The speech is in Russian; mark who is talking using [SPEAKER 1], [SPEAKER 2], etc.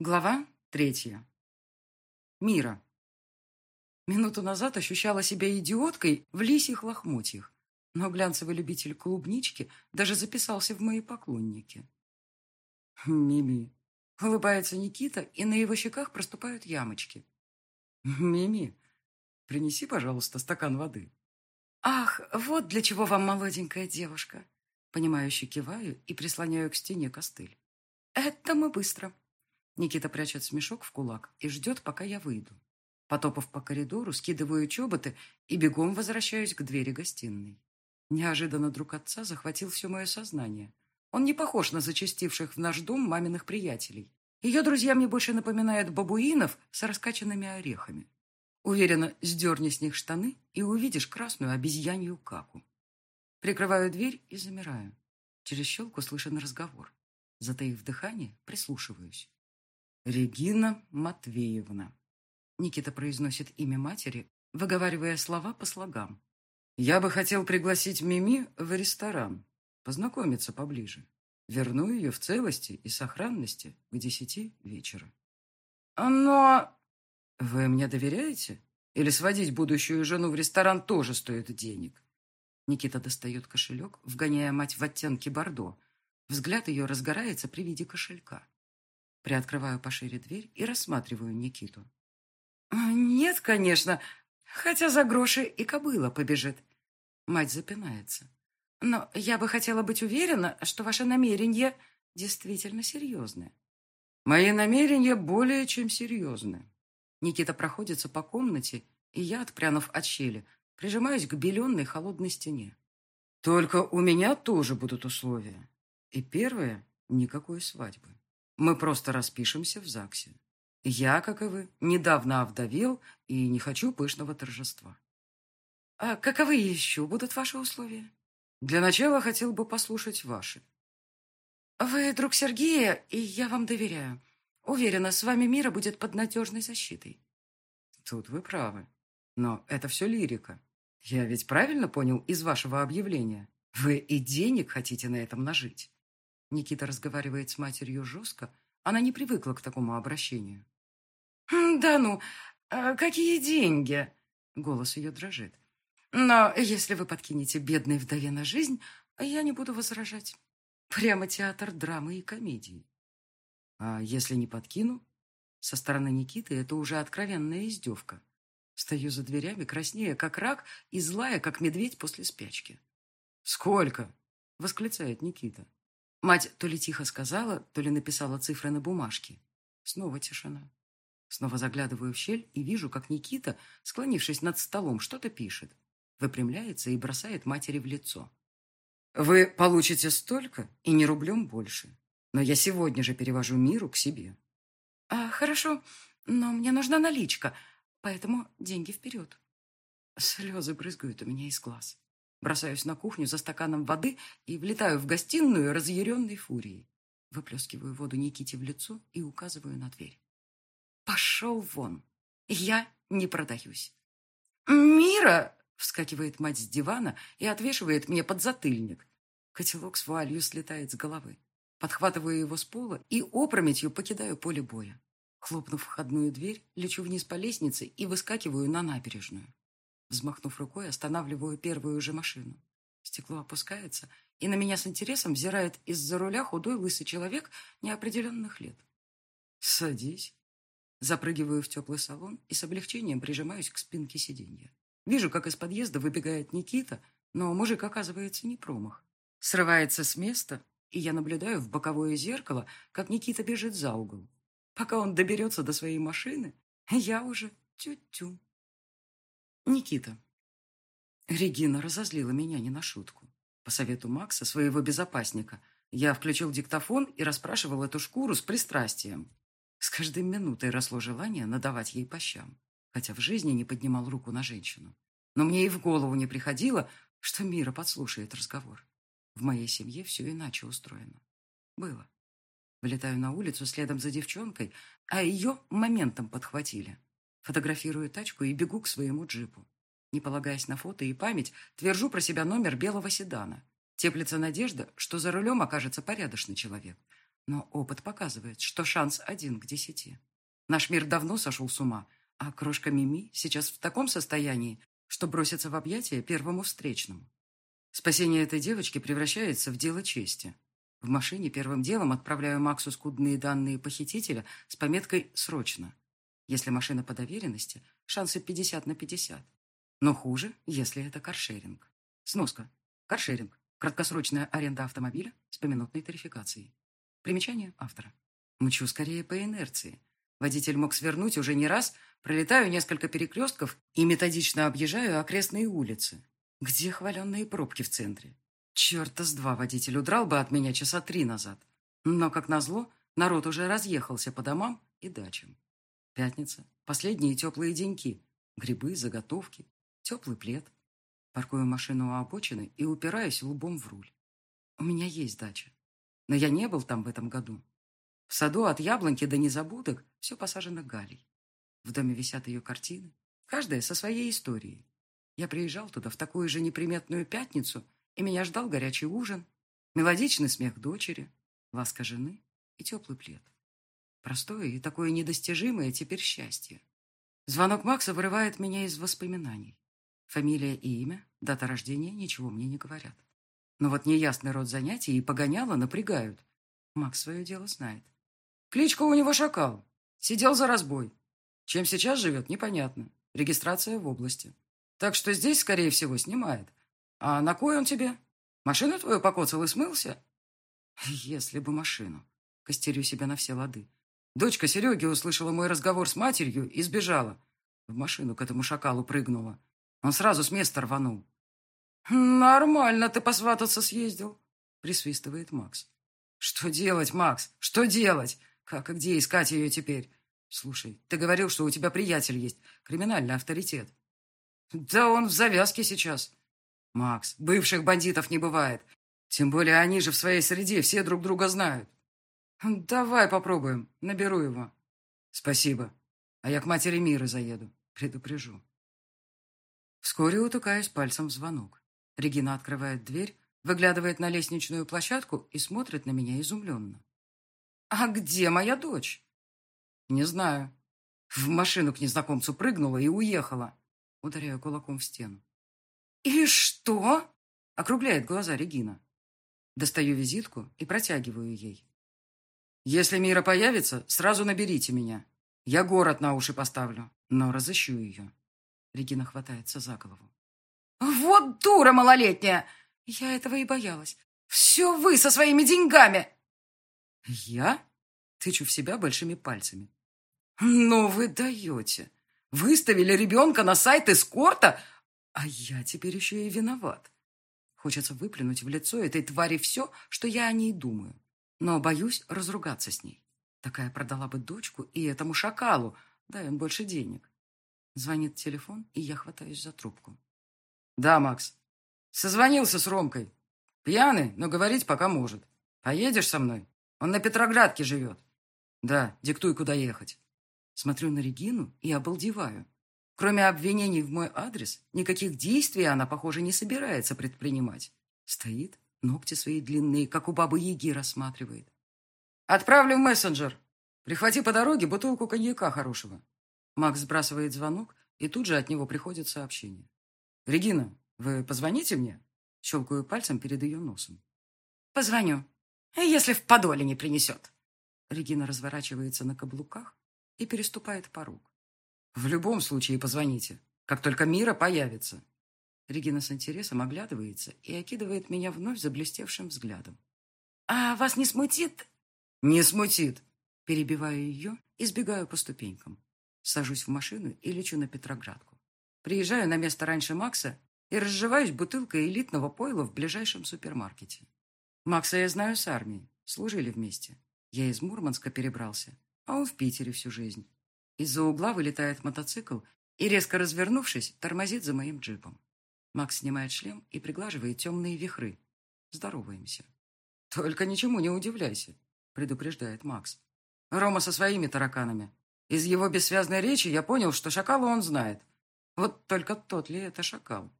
[SPEAKER 1] Глава третья. Мира. Минуту назад ощущала себя идиоткой в лисьих лохмотьях, но глянцевый любитель клубнички даже записался в мои поклонники. Мими. Улыбается Никита, и на его щеках проступают ямочки. Мими, принеси, пожалуйста, стакан воды. Ах, вот для чего вам молоденькая девушка. Понимающе киваю и прислоняю к стене костыль. Это мы быстро. Никита прячет смешок в кулак и ждет, пока я выйду. Потопав по коридору, скидываю чоботы и бегом возвращаюсь к двери гостиной. Неожиданно друг отца захватил все мое сознание. Он не похож на зачастивших в наш дом маминых приятелей. Ее друзья мне больше напоминают бабуинов с раскачанными орехами. Уверенно, сдерни с них штаны и увидишь красную обезьянью каку. Прикрываю дверь и замираю. Через щелку слышен разговор. Затаив дыхание, прислушиваюсь. Регина Матвеевна. Никита произносит имя матери, выговаривая слова по слогам. Я бы хотел пригласить Мими в ресторан, познакомиться поближе. Верну ее в целости и сохранности к десяти вечера. Но... Вы мне доверяете? Или сводить будущую жену в ресторан тоже стоит денег? Никита достает кошелек, вгоняя мать в оттенки бордо. Взгляд ее разгорается при виде кошелька. Приоткрываю пошире дверь и рассматриваю Никиту. «А, «Нет, конечно, хотя за гроши и кобыла побежит». Мать запинается. «Но я бы хотела быть уверена, что ваше намерение действительно серьезное». «Мои намерения более чем серьезны». Никита проходится по комнате, и я, отпрянув от щели, прижимаюсь к беленной холодной стене. «Только у меня тоже будут условия. И первое — никакой свадьбы». Мы просто распишемся в ЗАГСе. Я, как и вы, недавно овдовел и не хочу пышного торжества. А каковы еще будут ваши условия? Для начала хотел бы послушать ваши. Вы друг Сергея, и я вам доверяю. Уверена, с вами мира будет под надежной защитой. Тут вы правы. Но это все лирика. Я ведь правильно понял из вашего объявления? Вы и денег хотите на этом нажить. Никита разговаривает с матерью жестко. Она не привыкла к такому обращению. «Хм, «Да ну, а какие деньги?» Голос ее дрожит. «Но если вы подкинете бедной вдове на жизнь, я не буду возражать. Прямо театр драмы и комедии». «А если не подкину?» Со стороны Никиты это уже откровенная издевка. Стою за дверями, краснея, как рак, и злая, как медведь после спячки. «Сколько?» — восклицает Никита. Мать то ли тихо сказала, то ли написала цифры на бумажке. Снова тишина. Снова заглядываю в щель и вижу, как Никита, склонившись над столом, что-то пишет. Выпрямляется и бросает матери в лицо. «Вы получите столько и не рублем больше. Но я сегодня же перевожу миру к себе». А, «Хорошо, но мне нужна наличка, поэтому деньги вперед». Слезы брызгают у меня из глаз. Бросаюсь на кухню за стаканом воды и влетаю в гостиную разъяренной фурией. Выплескиваю воду Никите в лицо и указываю на дверь. «Пошел вон! Я не продаюсь!» «Мира!» — вскакивает мать с дивана и отвешивает мне подзатыльник. Котелок с вуалью слетает с головы. Подхватываю его с пола и опрометью покидаю поле боя. Хлопнув входную дверь, лечу вниз по лестнице и выскакиваю на набережную. Взмахнув рукой, останавливаю первую же машину. Стекло опускается, и на меня с интересом взирает из-за руля худой лысый человек неопределенных лет. «Садись». Запрыгиваю в теплый салон и с облегчением прижимаюсь к спинке сиденья. Вижу, как из подъезда выбегает Никита, но мужик оказывается не промах. Срывается с места, и я наблюдаю в боковое зеркало, как Никита бежит за угол. Пока он доберется до своей машины, я уже тю-тю. Никита. Регина разозлила меня не на шутку. По совету Макса, своего безопасника, я включил диктофон и расспрашивал эту шкуру с пристрастием. С каждой минутой росло желание надавать ей по щам, хотя в жизни не поднимал руку на женщину. Но мне и в голову не приходило, что Мира подслушает разговор. В моей семье все иначе устроено. Было. Вылетаю на улицу следом за девчонкой, а ее моментом подхватили. Фотографирую тачку и бегу к своему джипу. Не полагаясь на фото и память, твержу про себя номер белого седана. Теплится надежда, что за рулем окажется порядочный человек. Но опыт показывает, что шанс один к десяти. Наш мир давно сошел с ума, а крошка Мими сейчас в таком состоянии, что бросится в объятия первому встречному. Спасение этой девочки превращается в дело чести. В машине первым делом отправляю Максу скудные данные похитителя с пометкой «Срочно». Если машина по доверенности, шансы 50 на 50. Но хуже, если это каршеринг. Сноска. Каршеринг. Краткосрочная аренда автомобиля с поминутной тарификацией. Примечание автора. Мчу скорее по инерции. Водитель мог свернуть уже не раз, пролетаю несколько перекрестков и методично объезжаю окрестные улицы. Где хваленные пробки в центре? Черта с два водитель удрал бы от меня часа три назад. Но, как назло, народ уже разъехался по домам и дачам. Пятница. Последние теплые деньки. Грибы, заготовки. Теплый плед. Паркую машину у обочины и упираюсь лбом в руль. У меня есть дача. Но я не был там в этом году. В саду от яблоньки до незабудок все посажено галей. В доме висят ее картины, каждая со своей историей. Я приезжал туда в такую же неприметную пятницу, и меня ждал горячий ужин, мелодичный смех дочери, ласка жены и теплый плед. Простое и такое недостижимое теперь счастье. Звонок Макса вырывает меня из воспоминаний. Фамилия и имя, дата рождения ничего мне не говорят. Но вот неясный род занятий и погоняло напрягают. Макс свое дело знает. Кличка у него Шакал. Сидел за разбой. Чем сейчас живет, непонятно. Регистрация в области. Так что здесь, скорее всего, снимает. А на кой он тебе? Машину твою покоцал и смылся? Если бы машину. Костерю себя на все лады. Дочка Сереги услышала мой разговор с матерью и сбежала. В машину к этому шакалу прыгнула. Он сразу с места рванул. «Нормально ты посвататься съездил», — присвистывает Макс. «Что делать, Макс? Что делать? Как и где искать ее теперь? Слушай, ты говорил, что у тебя приятель есть, криминальный авторитет». «Да он в завязке сейчас». «Макс, бывших бандитов не бывает. Тем более они же в своей среде все друг друга знают. «Давай попробуем. Наберу его». «Спасибо. А я к матери Миры заеду. Предупрежу». Вскоре утыкаюсь пальцем в звонок. Регина открывает дверь, выглядывает на лестничную площадку и смотрит на меня изумленно. «А где моя дочь?» «Не знаю. В машину к незнакомцу прыгнула и уехала». Ударяю кулаком в стену. «И что?» — округляет глаза Регина. Достаю визитку и протягиваю ей. Если Мира появится, сразу наберите меня. Я город на уши поставлю, но разыщу ее. Регина хватается за голову. Вот дура малолетняя! Я этого и боялась. Все вы со своими деньгами! Я? Тычу в себя большими пальцами. Ну вы даете. Выставили ребенка на сайт эскорта, а я теперь еще и виноват. Хочется выплюнуть в лицо этой твари все, что я о ней думаю но боюсь разругаться с ней. Такая продала бы дочку и этому шакалу, дай он больше денег. Звонит телефон, и я хватаюсь за трубку. Да, Макс. Созвонился с Ромкой. Пьяный, но говорить пока может. Поедешь со мной? Он на Петроградке живет. Да, диктуй, куда ехать. Смотрю на Регину и обалдеваю. Кроме обвинений в мой адрес, никаких действий она, похоже, не собирается предпринимать. Стоит, Ногти свои длинные, как у бабы-яги, рассматривает. «Отправлю мессенджер. Прихвати по дороге бутылку коньяка хорошего». Макс сбрасывает звонок, и тут же от него приходит сообщение. «Регина, вы позвоните мне?» Щелкаю пальцем перед ее носом. «Позвоню, если в подоле не принесет». Регина разворачивается на каблуках и переступает порог. «В любом случае позвоните, как только Мира появится». Регина с интересом оглядывается и окидывает меня вновь заблестевшим взглядом. «А вас не смутит?» «Не смутит!» Перебиваю ее и сбегаю по ступенькам. Сажусь в машину и лечу на Петроградку. Приезжаю на место раньше Макса и разживаюсь бутылкой элитного пойла в ближайшем супермаркете. Макса я знаю с армией, служили вместе. Я из Мурманска перебрался, а он в Питере всю жизнь. Из-за угла вылетает мотоцикл и, резко развернувшись, тормозит за моим джипом. Макс снимает шлем и приглаживает темные вихры. Здороваемся. «Только ничему не удивляйся», — предупреждает Макс. «Рома со своими тараканами. Из его бессвязной речи я понял, что шакала он знает. Вот только тот ли это шакал?»